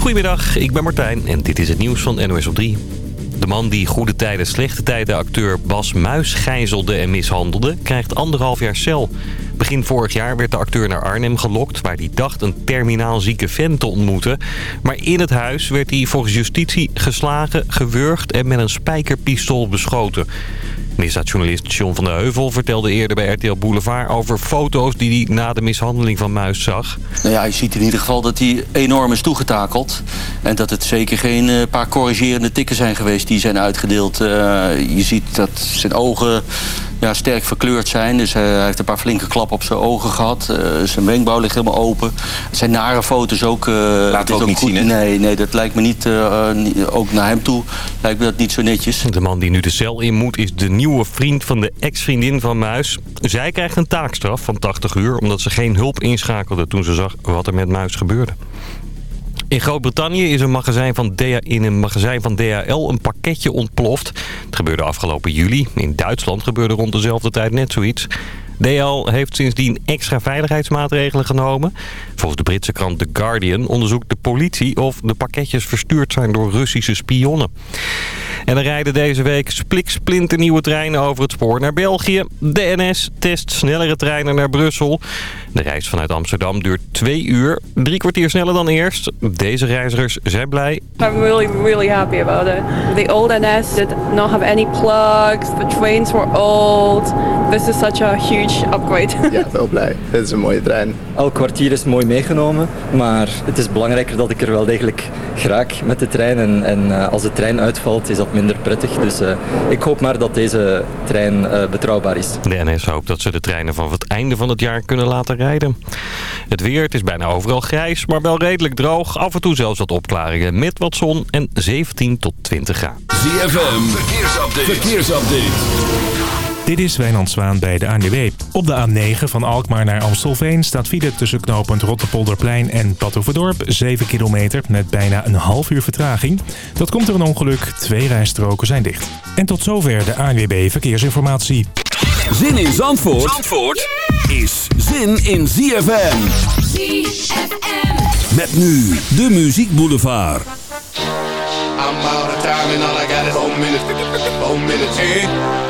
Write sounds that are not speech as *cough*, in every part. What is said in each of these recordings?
Goedemiddag, ik ben Martijn en dit is het nieuws van NOS op 3. De man die goede tijden, slechte tijden acteur Bas Muis gijzelde en mishandelde... krijgt anderhalf jaar cel. Begin vorig jaar werd de acteur naar Arnhem gelokt... waar hij dacht een terminaal zieke vent te ontmoeten. Maar in het huis werd hij volgens justitie geslagen, gewurgd... en met een spijkerpistool beschoten. Misdaadjournalist John van der Heuvel vertelde eerder bij RTL Boulevard... over foto's die hij na de mishandeling van Muis zag. Nou ja, je ziet in ieder geval dat hij enorm is toegetakeld. En dat het zeker geen uh, paar corrigerende tikken zijn geweest die zijn uitgedeeld. Uh, je ziet dat zijn ogen ja, sterk verkleurd zijn. Dus uh, hij heeft een paar flinke klappen op zijn ogen gehad. Uh, zijn wenkbrauw ligt helemaal open. Het zijn nare foto's ook. Uh, Laat het ook, ook niet goed. zien, hè? Nee, nee, dat lijkt me niet, ook naar hem toe, lijkt me dat niet zo netjes. De man die nu de cel in moet is de nieuwe vriend van de ex-vriendin van Muis. Zij krijgt een taakstraf van 80 uur omdat ze geen hulp inschakelde toen ze zag wat er met Muis gebeurde. In Groot-Brittannië is een magazijn van in een magazijn van DHL een pakketje ontploft. Het gebeurde afgelopen juli. In Duitsland gebeurde rond dezelfde tijd net zoiets. DHL heeft sindsdien extra veiligheidsmaatregelen genomen. Volgens de Britse krant The Guardian onderzoekt de politie of de pakketjes verstuurd zijn door Russische spionnen. En er rijden deze week spliksplinternieuwe treinen over het spoor naar België. De NS test snellere treinen naar Brussel. De reis vanuit Amsterdam duurt twee uur, drie kwartier sneller dan eerst. Deze reizigers zijn blij. I'm really, really happy about it. The old NS did not have any plugs. The trains were old. This is such a huge upgrade. *laughs* ja, wel blij. Het is een mooie trein. Elk kwartier is mooi meegenomen, maar het is belangrijker dat ik er wel degelijk geraak met de trein. En, en uh, als de trein uitvalt is dat minder prettig. Dus uh, ik hoop maar dat deze trein uh, betrouwbaar is. De NS hoopt dat ze de treinen van het einde van het jaar kunnen laten rijden. Het weer, het is bijna overal grijs, maar wel redelijk droog. Af en toe zelfs wat opklaringen met wat zon en 17 tot 20 graden. ZFM, verkeersupdate. verkeersupdate. Dit is Wijnand Zwaan bij de ANWB. Op de A9 van Alkmaar naar Amstelveen staat file tussen knooppunt Rotterpolderplein en Badhoevedorp. 7 kilometer met bijna een half uur vertraging. Dat komt door een ongeluk. Twee rijstroken zijn dicht. En tot zover de ANWB Verkeersinformatie. Zin in Zandvoort, Zandvoort is zin in ZFM. ZFM. Met nu de Muziek Boulevard. I'm out of time and all I got is four minutes. Four minutes,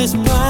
this plan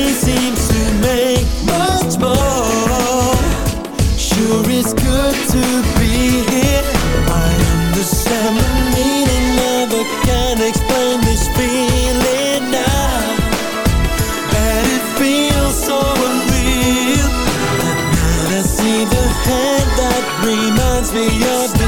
me your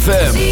ZFM.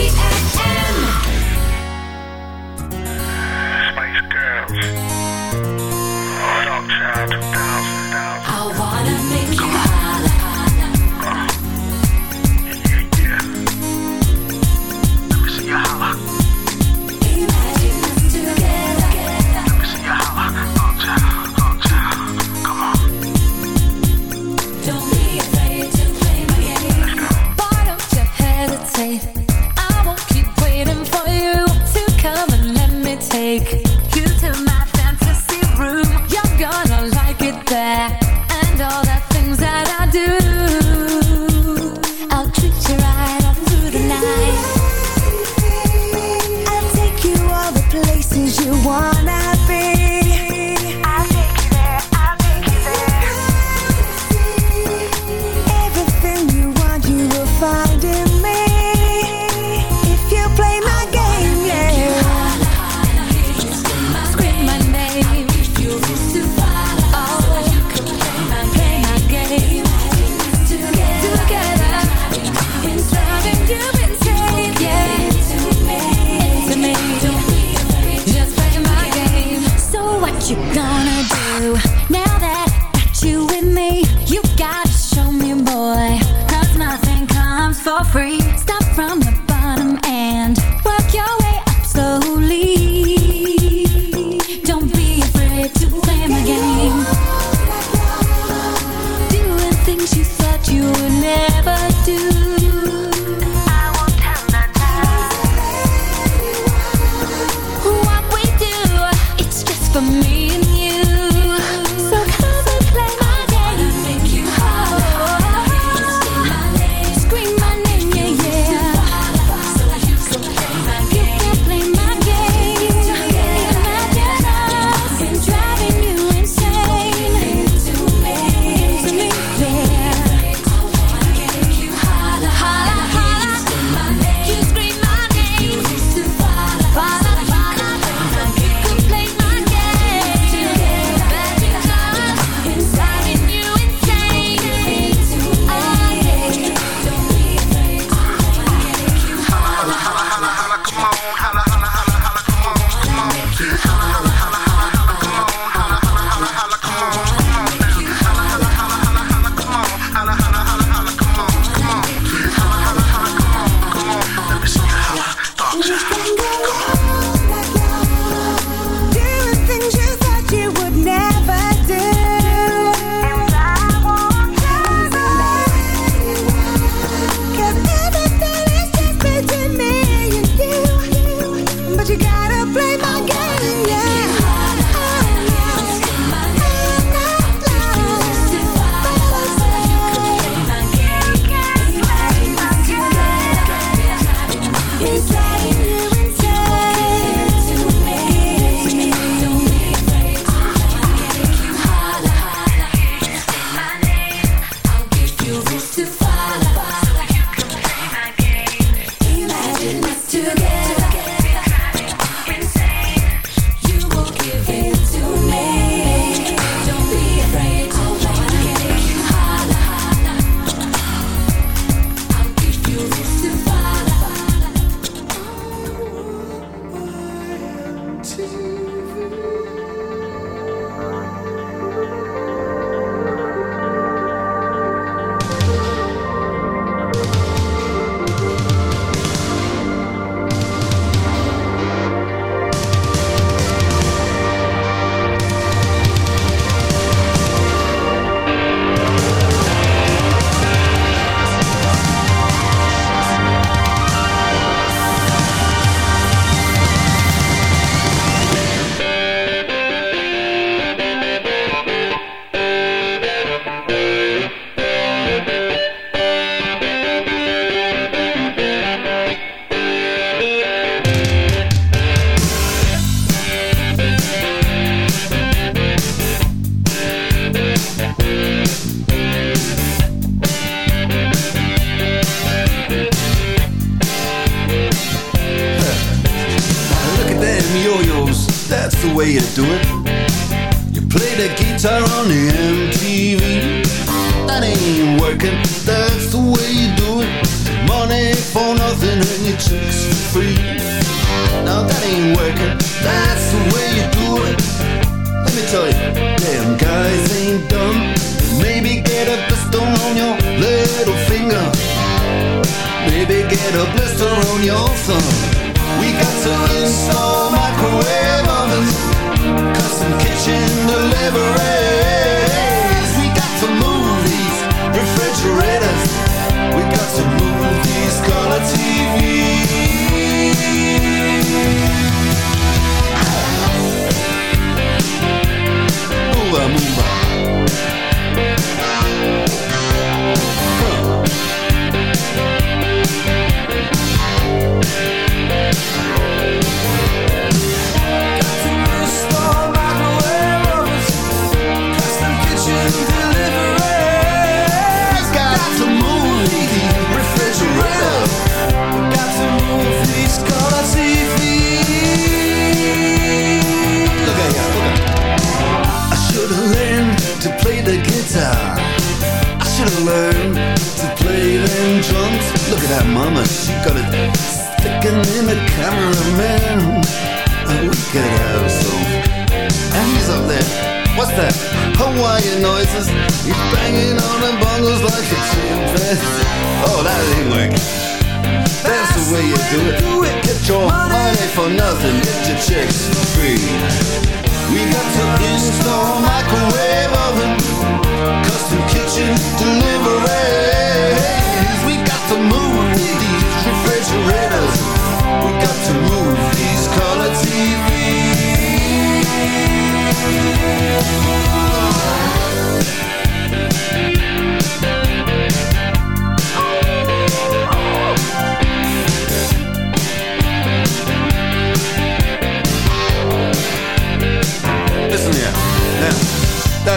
Way you do it. Get your money for nothing, get your chicks for free. We got to install microwave oven, custom kitchen deliveries. We got to move these refrigerators. We got to move these color Listen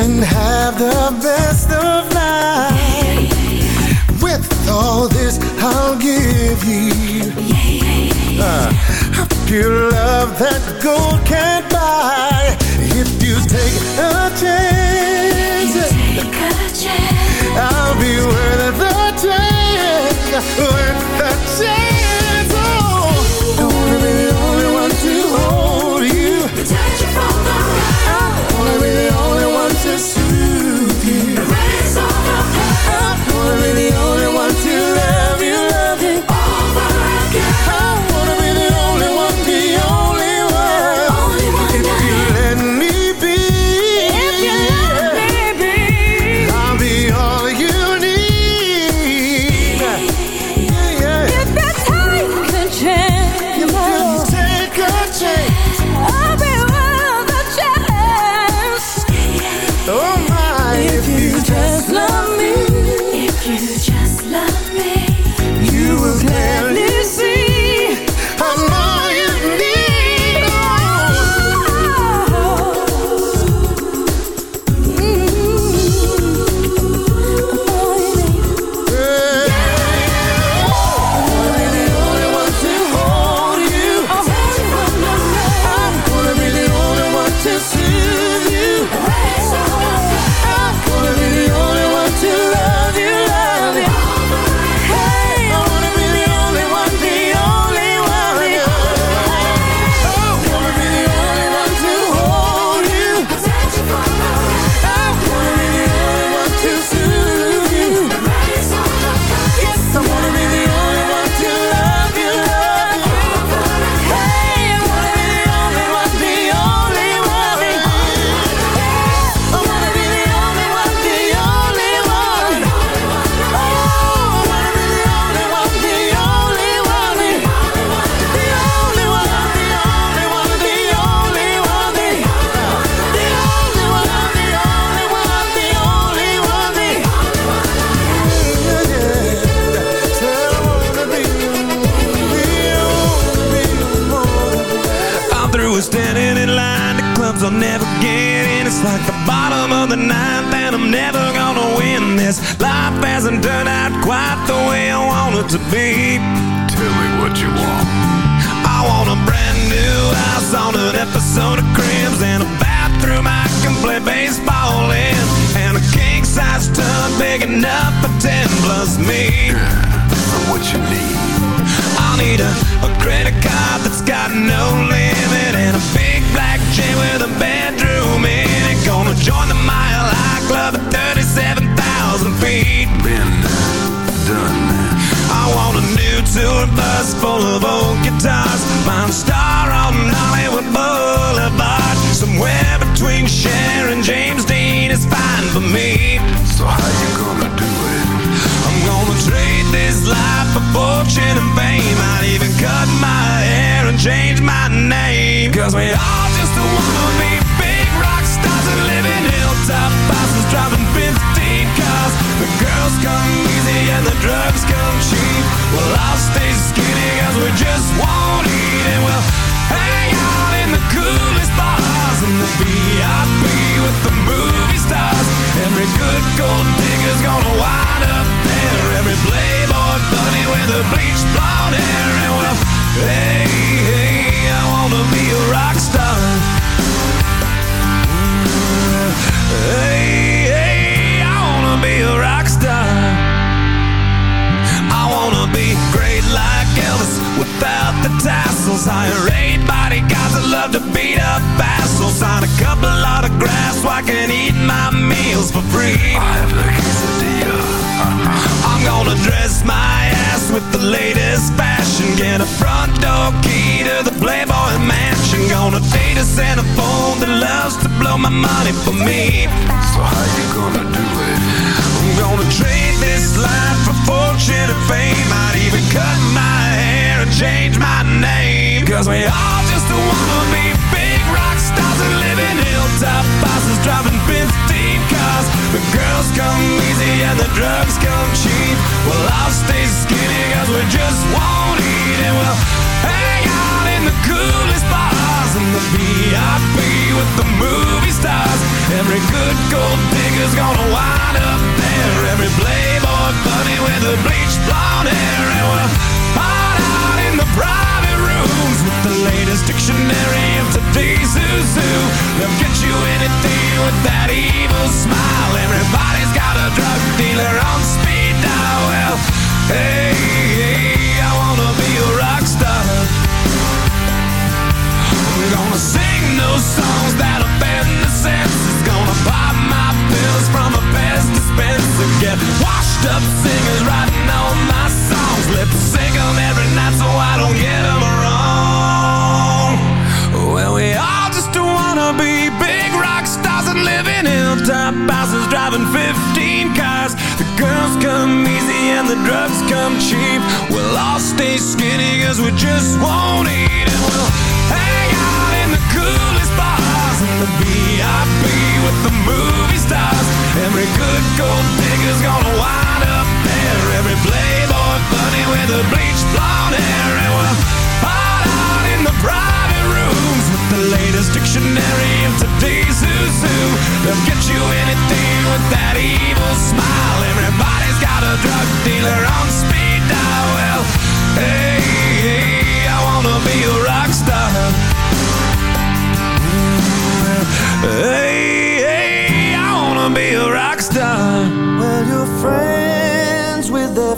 Can have the best